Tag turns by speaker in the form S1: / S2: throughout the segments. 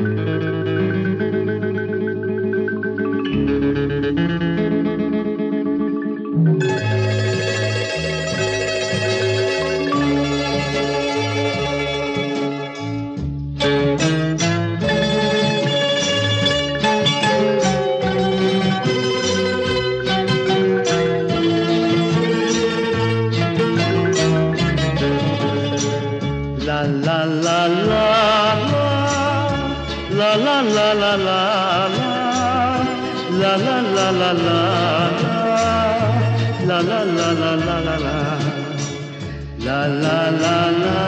S1: La la la la la la la la la la la la la la la la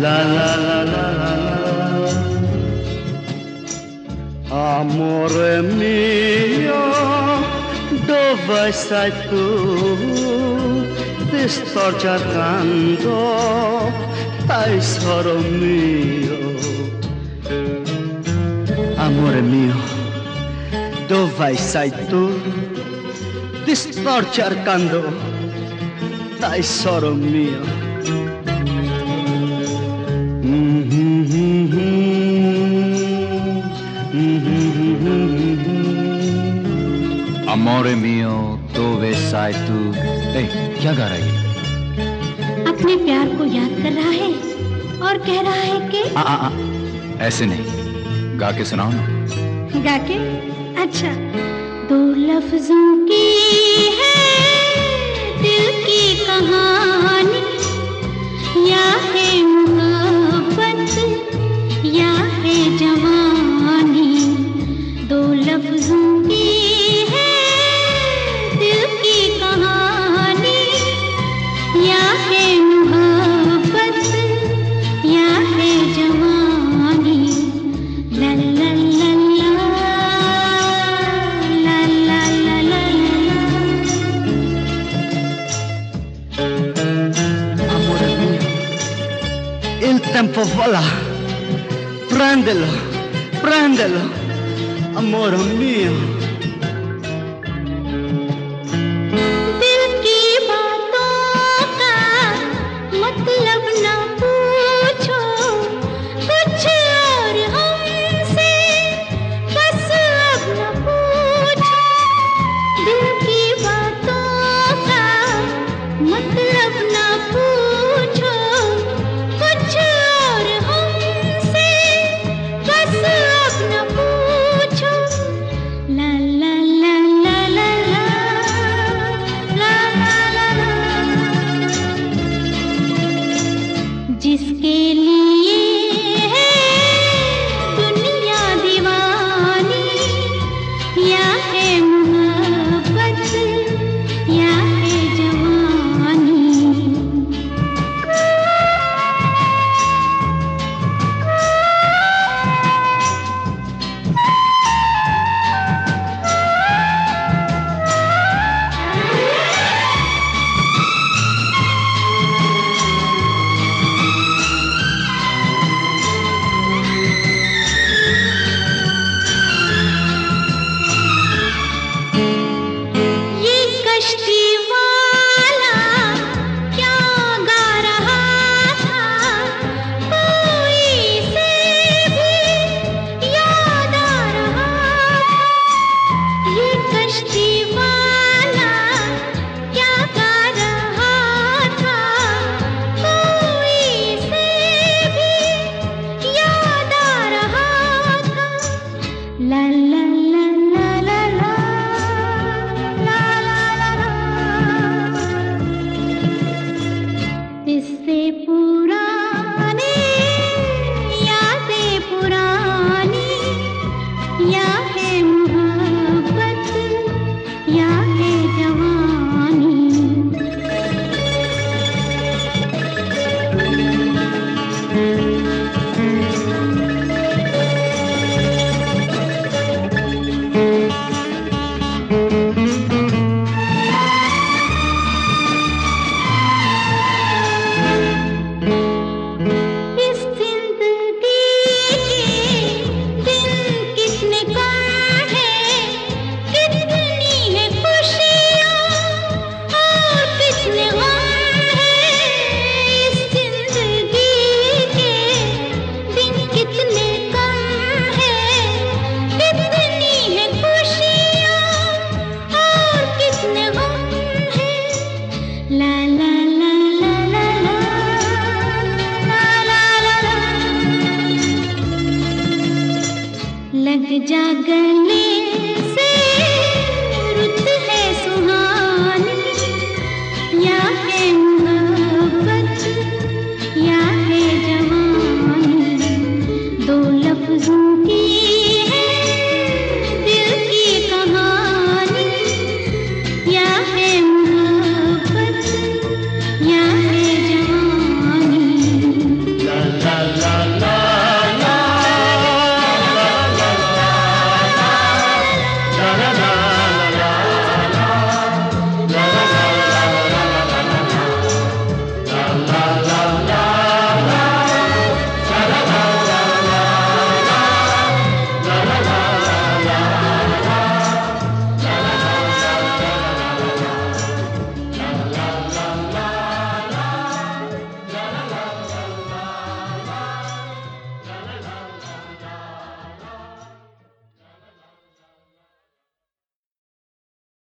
S1: la la la la la Amore mio, dove stai tu? Ti sto cercando, tesoro mio. Amore mio, dove sei tu? Ti sto cercando, tesoro mio.
S2: अमोरे मियो dove sai tu? ए, क्या गा रही है
S3: अपने प्यार को याद कर रहा है और कह रहा है कि
S2: आ, आ, आ, ऐसे नहीं। गा के सुनाओ ना।
S3: गा के? अच्छा दो लफ्जों की
S1: il tempo vola. Prendelo, prendelo, amore mio.
S3: मिली जा